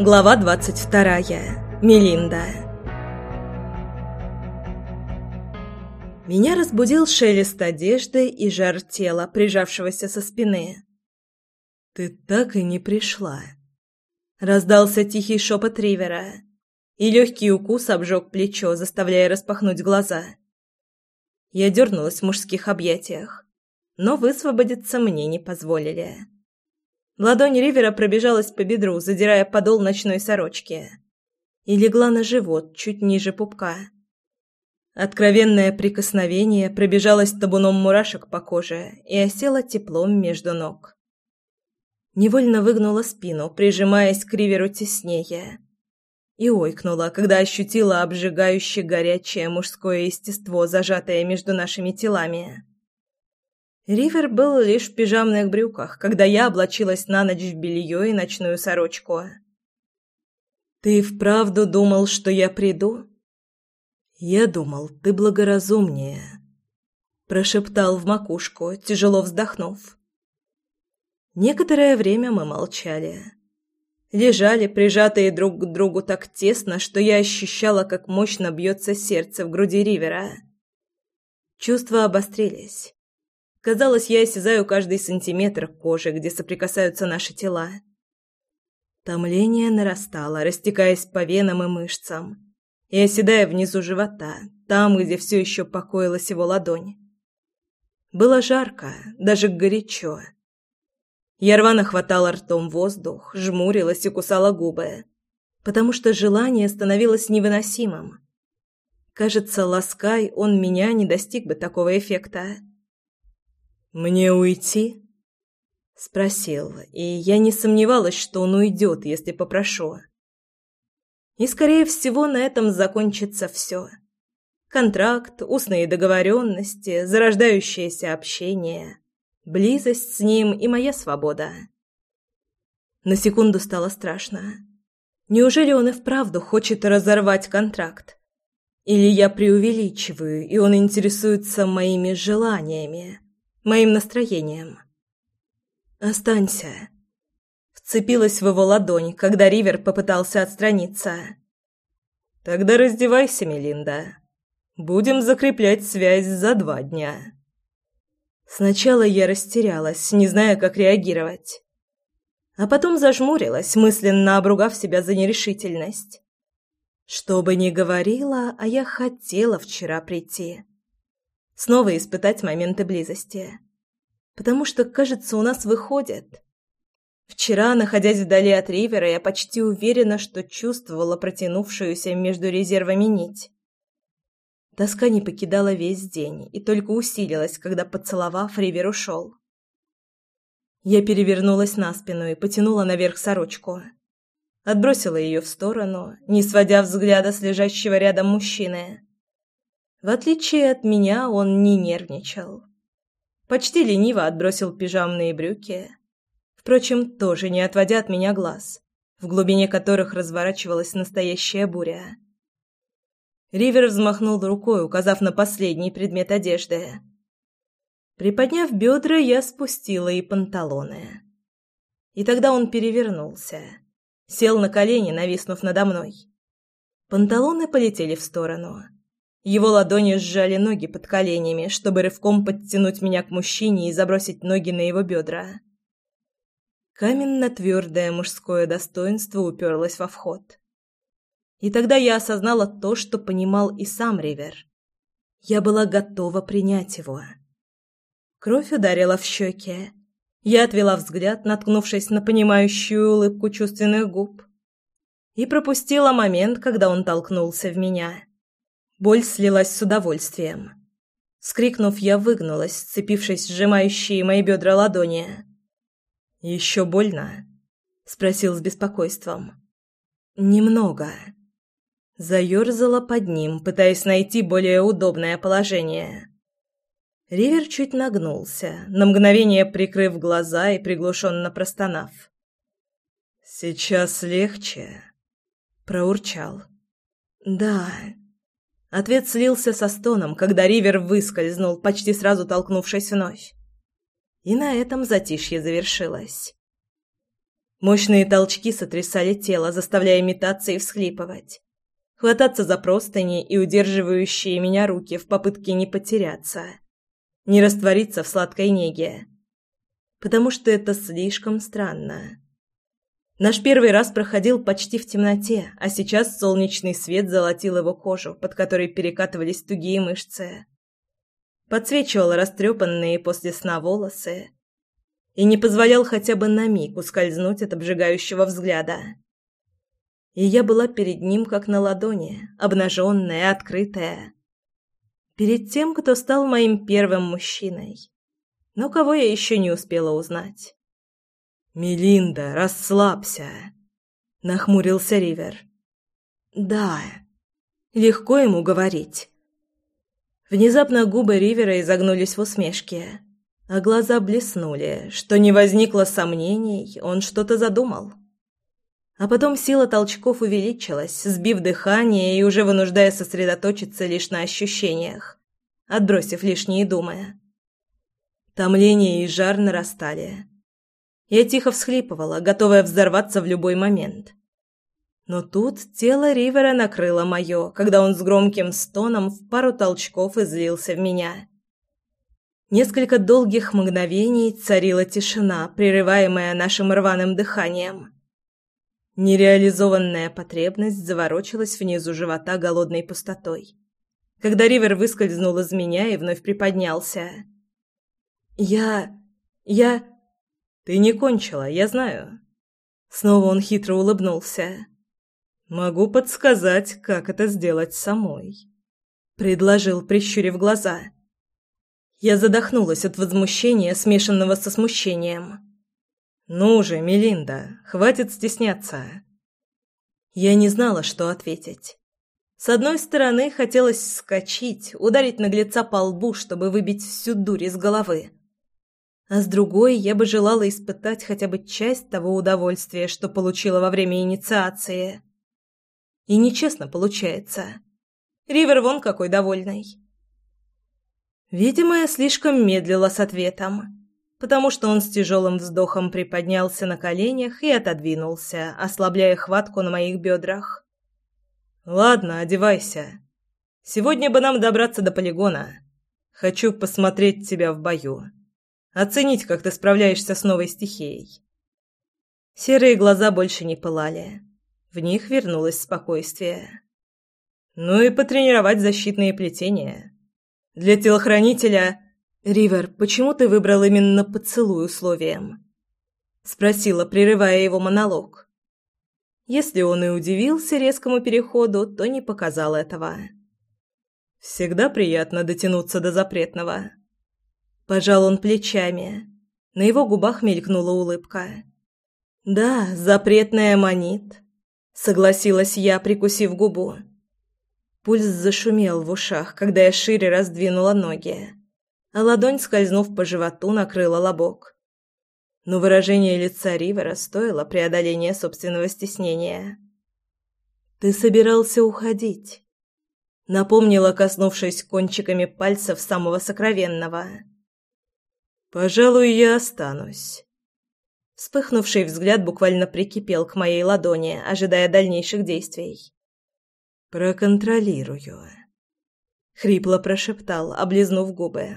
Глава 22. Мелинда. Меня разбудил шелест одежды и жар тела, прижавшегося со спины. «Ты так и не пришла», — раздался тихий шепот Ривера, и легкий укус обжег плечо, заставляя распахнуть глаза. Я дернулась в мужских объятиях, но высвободиться мне не позволили. Ладонь Ривера пробежалась по бедру, задирая подол ночной сорочки. И легла на живот, чуть ниже пупка. Откровенное прикосновение пробежалось табуном мурашек по коже и осело теплом между ног. Невольно выгнула спину, прижимаясь к Риверу теснее. И ойкнула, когда ощутила обжигающее горячее мужское естество, зажатое между нашими телами. Ривер был лишь в пижамных брюках, когда я облачилась на ночь в белье и ночную сорочку. «Ты вправду думал, что я приду?» «Я думал, ты благоразумнее», — прошептал в макушку, тяжело вздохнув. Некоторое время мы молчали. Лежали, прижатые друг к другу так тесно, что я ощущала, как мощно бьется сердце в груди Ривера. Чувства обострились. Казалось, я осязаю каждый сантиметр кожи, где соприкасаются наши тела. Томление нарастало, растекаясь по венам и мышцам, и оседая внизу живота, там, где все еще покоилась его ладонь. Было жарко, даже горячо. Я рвано хватала ртом воздух, жмурилась и кусала губы, потому что желание становилось невыносимым. Кажется, ласкай он меня не достиг бы такого эффекта. «Мне уйти?» — спросил, и я не сомневалась, что он уйдет, если попрошу. И, скорее всего, на этом закончится все. Контракт, устные договоренности, зарождающееся общение, близость с ним и моя свобода. На секунду стало страшно. Неужели он и вправду хочет разорвать контракт? Или я преувеличиваю, и он интересуется моими желаниями? Моим настроением. «Останься», — вцепилась в его ладонь, когда Ривер попытался отстраниться. «Тогда раздевайся, Мелинда. Будем закреплять связь за два дня». Сначала я растерялась, не зная, как реагировать. А потом зажмурилась, мысленно обругав себя за нерешительность. Что бы ни говорила, а я хотела вчера прийти снова испытать моменты близости. Потому что, кажется, у нас выходит. Вчера, находясь вдали от Ривера, я почти уверена, что чувствовала протянувшуюся между резервами нить. Тоска не покидала весь день и только усилилась, когда, поцеловав, Ривер ушел. Я перевернулась на спину и потянула наверх сорочку. Отбросила ее в сторону, не сводя взгляда с лежащего рядом мужчины. В отличие от меня, он не нервничал. Почти лениво отбросил пижамные брюки. Впрочем, тоже не отводя от меня глаз, в глубине которых разворачивалась настоящая буря. Ривер взмахнул рукой, указав на последний предмет одежды. Приподняв бедра, я спустила и панталоны. И тогда он перевернулся. Сел на колени, нависнув надо мной. Панталоны полетели в сторону. Его ладони сжали ноги под коленями, чтобы рывком подтянуть меня к мужчине и забросить ноги на его бедра. Каменно-твердое мужское достоинство уперлось во вход. И тогда я осознала то, что понимал и сам Ривер. Я была готова принять его. Кровь ударила в щеки. Я отвела взгляд, наткнувшись на понимающую улыбку чувственных губ. И пропустила момент, когда он толкнулся в меня. Боль слилась с удовольствием. Скрикнув, я выгнулась, сцепившись в сжимающие мои бедра ладони. «Еще больно?» — спросил с беспокойством. «Немного». Заерзала под ним, пытаясь найти более удобное положение. Ривер чуть нагнулся, на мгновение прикрыв глаза и приглушенно простонав. «Сейчас легче?» — проурчал. «Да, Ответ слился со стоном, когда Ривер выскользнул, почти сразу толкнувшись вновь. И на этом затишье завершилось. Мощные толчки сотрясали тело, заставляя метаться и всхлипывать. Хвататься за простыни и удерживающие меня руки в попытке не потеряться. Не раствориться в сладкой неге. Потому что это слишком странно. Наш первый раз проходил почти в темноте, а сейчас солнечный свет золотил его кожу, под которой перекатывались тугие мышцы. Подсвечивал растрепанные после сна волосы и не позволял хотя бы на миг ускользнуть от обжигающего взгляда. И я была перед ним как на ладони, обнаженная, открытая. Перед тем, кто стал моим первым мужчиной. Но кого я еще не успела узнать. «Мелинда, расслабься!» — нахмурился Ривер. «Да, легко ему говорить». Внезапно губы Ривера изогнулись в усмешке, а глаза блеснули, что не возникло сомнений, он что-то задумал. А потом сила толчков увеличилась, сбив дыхание и уже вынуждая сосредоточиться лишь на ощущениях, отбросив лишние думы. Томление и жар нарастали. Я тихо всхлипывала, готовая взорваться в любой момент. Но тут тело Ривера накрыло мое, когда он с громким стоном в пару толчков излился в меня. Несколько долгих мгновений царила тишина, прерываемая нашим рваным дыханием. Нереализованная потребность заворочилась внизу живота голодной пустотой. Когда Ривер выскользнул из меня и вновь приподнялся. «Я... я...» «Ты не кончила, я знаю». Снова он хитро улыбнулся. «Могу подсказать, как это сделать самой», — предложил, прищурив глаза. Я задохнулась от возмущения, смешанного со смущением. «Ну же, Мелинда, хватит стесняться». Я не знала, что ответить. С одной стороны, хотелось вскочить, ударить наглеца по лбу, чтобы выбить всю дурь из головы а с другой я бы желала испытать хотя бы часть того удовольствия, что получила во время инициации. И нечестно получается. Ривер вон какой довольный. Видимо, я слишком медлила с ответом, потому что он с тяжелым вздохом приподнялся на коленях и отодвинулся, ослабляя хватку на моих бедрах. «Ладно, одевайся. Сегодня бы нам добраться до полигона. Хочу посмотреть тебя в бою» оценить, как ты справляешься с новой стихией. Серые глаза больше не пылали. В них вернулось спокойствие. Ну и потренировать защитные плетения. Для телохранителя... «Ривер, почему ты выбрал именно поцелуй условием?» Спросила, прерывая его монолог. Если он и удивился резкому переходу, то не показал этого. «Всегда приятно дотянуться до запретного», Пожал он плечами. На его губах мелькнула улыбка. «Да, запретная манит», — согласилась я, прикусив губу. Пульс зашумел в ушах, когда я шире раздвинула ноги, а ладонь, скользнув по животу, накрыла лобок. Но выражение лица Ривера стоило преодоления собственного стеснения. «Ты собирался уходить», — напомнила, коснувшись кончиками пальцев самого сокровенного — «Пожалуй, я останусь». Вспыхнувший взгляд буквально прикипел к моей ладони, ожидая дальнейших действий. «Проконтролирую», — хрипло прошептал, облизнув губы.